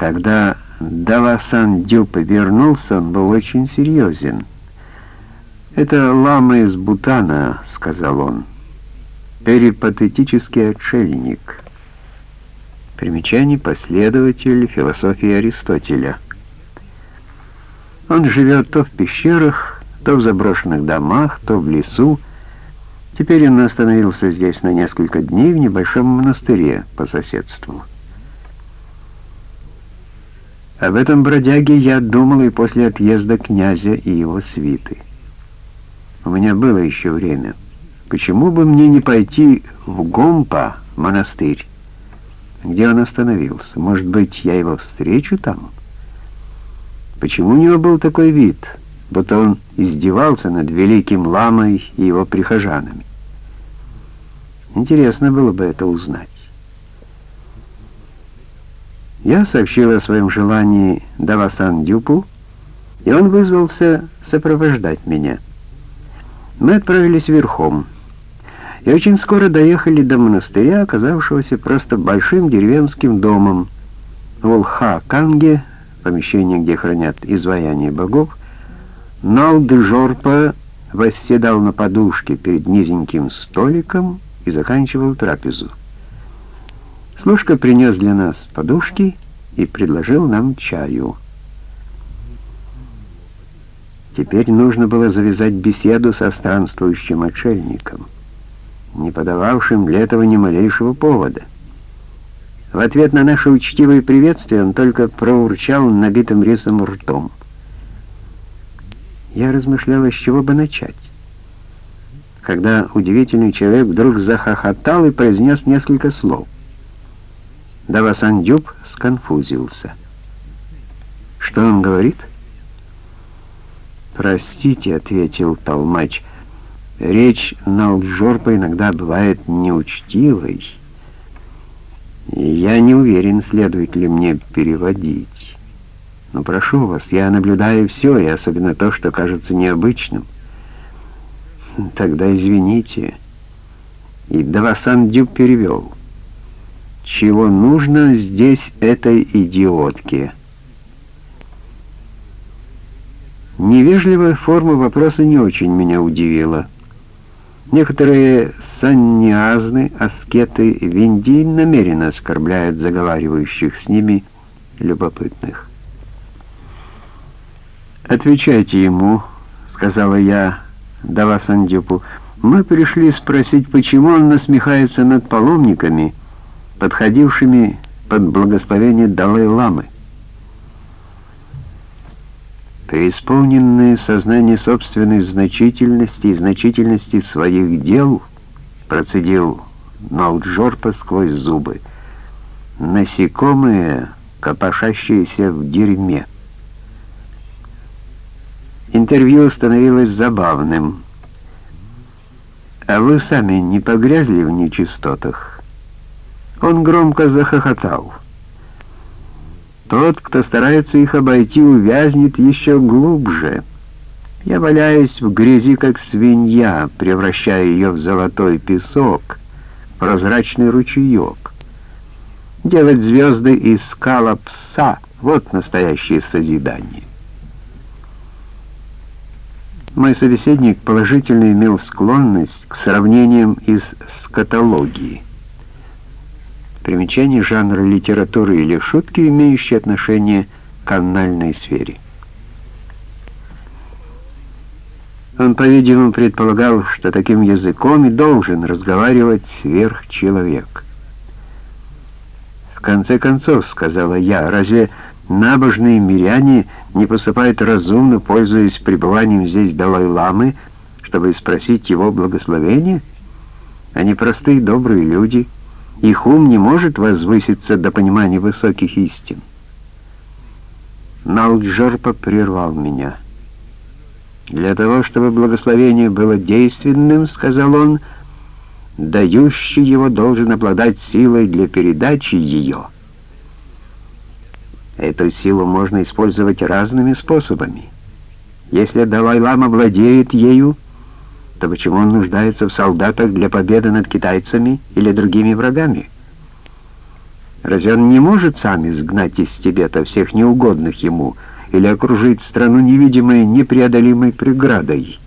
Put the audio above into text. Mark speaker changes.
Speaker 1: Когда Давасан Дюб вернулся, он был очень серьезен. «Это лама из Бутана», — сказал он. «Перипатетический отшельник». Примечание последователь философии Аристотеля. Он живет то в пещерах, то в заброшенных домах, то в лесу. Теперь он остановился здесь на несколько дней в небольшом монастыре по соседству. Об этом бродяге я думал и после отъезда князя и его свиты. У меня было еще время. Почему бы мне не пойти в Гомпа, монастырь, где он остановился? Может быть, я его встречу там? Почему у него был такой вид, будто он издевался над великим ламой и его прихожанами? Интересно было бы это узнать. Я сообщил о своем желании Давасан Дюпу, и он вызвался сопровождать меня. Мы отправились верхом, и очень скоро доехали до монастыря, оказавшегося просто большим деревенским домом в Улха-Канге, помещение, где хранят изваяния богов. Налды-Жорпа восседал на подушке перед низеньким столиком и заканчивал трапезу. Служка принес для нас подушки и предложил нам чаю. Теперь нужно было завязать беседу со странствующим отшельником, не подававшим для этого ни малейшего повода. В ответ на наше учтивое приветствие он только проурчал набитым рисом ртом. Я размышлял, с чего бы начать, когда удивительный человек вдруг захохотал и произнес несколько слов — Давасан-Дюб сконфузился. «Что он говорит?» «Простите», — ответил Толмач, — «речь на Алджорпа иногда бывает неучтивой, и я не уверен, следует ли мне переводить. Но прошу вас, я наблюдаю все, и особенно то, что кажется необычным. Тогда извините». И Давасан-Дюб перевел чего нужно здесь этой идиотке. Невежливая форма вопроса не очень меня удивила. Некоторые санниазны, аскеты в намеренно оскорбляют заговаривающих с ними любопытных. «Отвечайте ему», — сказала я Давасандюпу. «Мы пришли спросить, почему он насмехается над паломниками» подходившими под благословение Далай-ламы. Преисполненное сознание собственной значительности и значительности своих дел, процедил Налджорпа сквозь зубы, насекомые, копошащиеся в дерьме. Интервью становилось забавным. «А вы сами не погрязли в нечистотах?» Он громко захохотал. Тот, кто старается их обойти, увязнет еще глубже. Я валяюсь в грязи, как свинья, превращая ее в золотой песок, прозрачный ручеек. Делать звезды из скала пса — вот настоящее созидание. Мой собеседник положительно имел склонность к сравнениям из скатологии. Примечание жанра литературы или шутки, имеющие отношение к анальной сфере. Он, по-видимому, предполагал, что таким языком и должен разговаривать сверхчеловек. «В конце концов, — сказала я, — разве набожные миряне не поступают разумно, пользуясь пребыванием здесь Далай-ламы, чтобы спросить его благословения? Они простые добрые люди — их ум не может возвыситься до понимания высоких истин. Налджорпа прервал меня. «Для того, чтобы благословение было действенным, — сказал он, — дающий его должен обладать силой для передачи ее. Эту силу можно использовать разными способами. Если Далай-Лама владеет ею, — то почему он нуждается в солдатах для победы над китайцами или другими врагами? Разве он не может сам изгнать из Тибета всех неугодных ему или окружить страну невидимой непреодолимой преградой?»